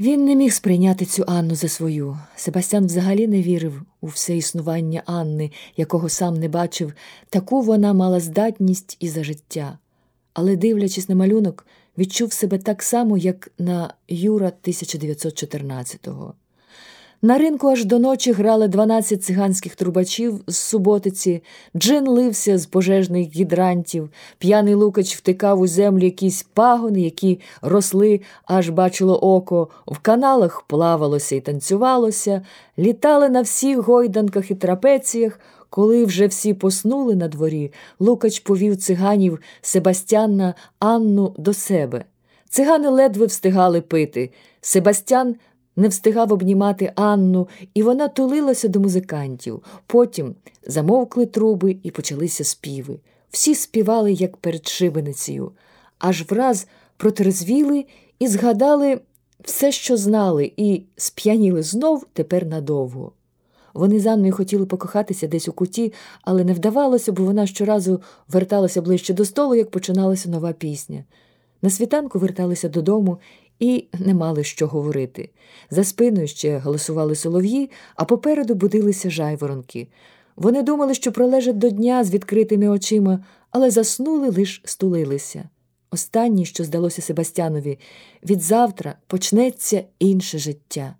Він не міг сприйняти цю Анну за свою. Себастьян взагалі не вірив у все існування Анни, якого сам не бачив, таку вона мала здатність і за життя. Але, дивлячись на малюнок, відчув себе так само, як на Юра 1914-го. На ринку аж до ночі грали 12 циганських трубачів з суботиці, джин лився з пожежних гідрантів, п'яний лукач втикав у землю якісь пагони, які росли, аж бачило око, в каналах плавалося і танцювалося, літали на всіх гойданках і трапеціях. Коли вже всі поснули на дворі, Лукач повів циганів Себастьяна Анну до себе. Цигани ледве встигали пити. Себастьян не встигав обнімати Анну, і вона тулилася до музикантів. Потім замовкли труби і почалися співи. Всі співали, як перед шибеницею, аж враз протрезвіли і згадали все, що знали, і сп'яніли знов тепер надовго. Вони з Анною хотіли покохатися десь у куті, але не вдавалося, бо вона щоразу верталася ближче до столу, як починалася нова пісня. На світанку верталися додому і не мали що говорити. За спиною ще голосували солов'ї, а попереду будилися жайворонки. Вони думали, що пролежать до дня з відкритими очима, але заснули, лиш стулилися. Останнє, що здалося Себастьянові, від завтра почнеться інше життя.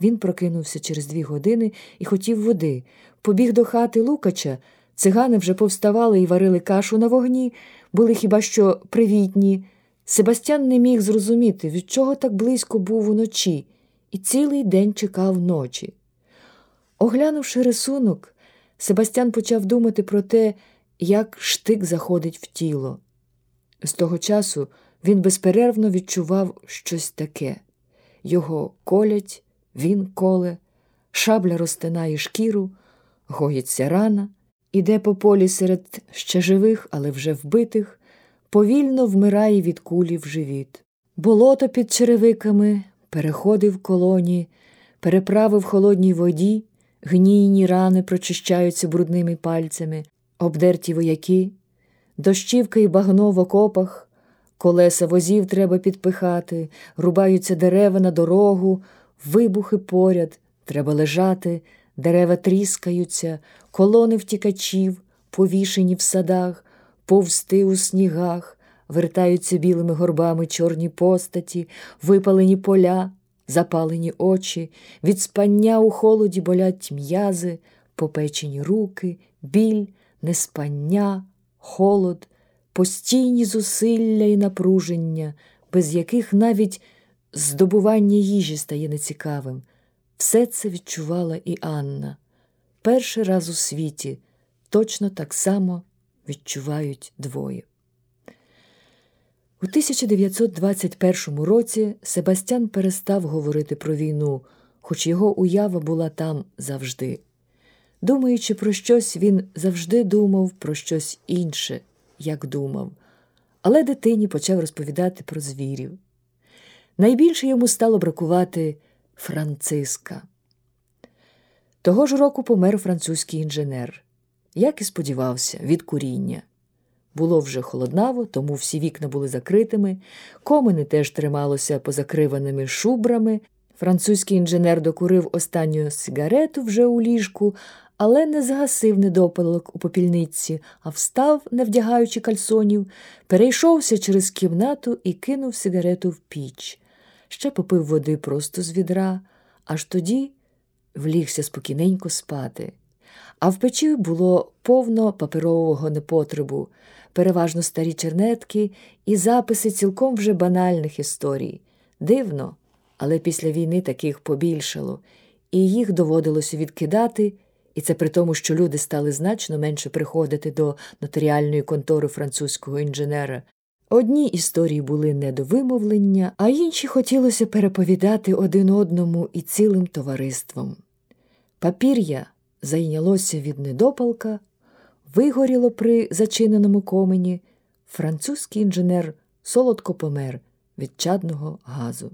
Він прокинувся через дві години і хотів води. Побіг до хати Лукача. Цигани вже повставали і варили кашу на вогні, були хіба що привітні. Себастьян не міг зрозуміти, від чого так близько був уночі, і цілий день чекав ночі. Оглянувши рисунок, Себастьян почав думати про те, як штик заходить в тіло. З того часу він безперервно відчував щось таке його колять, він коле, шабля розтинає шкіру, гоїться рана, іде по полі серед ще живих, але вже вбитих повільно вмирає від кулі в живіт. Болото під черевиками, переходи в колоні, переправи в холодній воді, гнійні рани прочищаються брудними пальцями, обдерті вояки, дощівка і багно в окопах, колеса возів треба підпихати, рубаються дерева на дорогу, вибухи поряд, треба лежати, дерева тріскаються, колони втікачів, повішені в садах повсти у снігах, вертаються білими горбами чорні постаті, випалені поля, запалені очі, від спання у холоді болять м'язи, попечені руки, біль, неспання, холод, постійні зусилля і напруження, без яких навіть здобування їжі стає нецікавим. Все це відчувала і Анна. Перший раз у світі, точно так само відчувають двоє. У 1921 році Себастьян перестав говорити про війну, хоч його уява була там завжди. Думаючи про щось, він завжди думав про щось інше, як думав, але дитині почав розповідати про звірів. Найбільше йому стало бракувати Франциска. Того ж року помер французький інженер як і сподівався, від куріння. Було вже холоднаво, тому всі вікна були закритими, комини теж трималося позакриваними шубрами. Французький інженер докурив останню сигарету вже у ліжку, але не згасив недопалок у попільниці, а встав, не вдягаючи кальсонів, перейшовся через кімнату і кинув сигарету в піч. Ще попив води просто з відра, аж тоді влігся спокійненько спати. А в печі було повно паперового непотребу, переважно старі чернетки і записи цілком вже банальних історій. Дивно, але після війни таких побільшало, і їх доводилося відкидати, і це при тому, що люди стали значно менше приходити до нотаріальної контори французького інженера. Одні історії були недовимовлення, а інші хотілося переповідати один одному і цілим товариством. Папір'я зайнялося від недопалка, вигоріло при зачиненому комені, французький інженер солодко помер від чадного газу.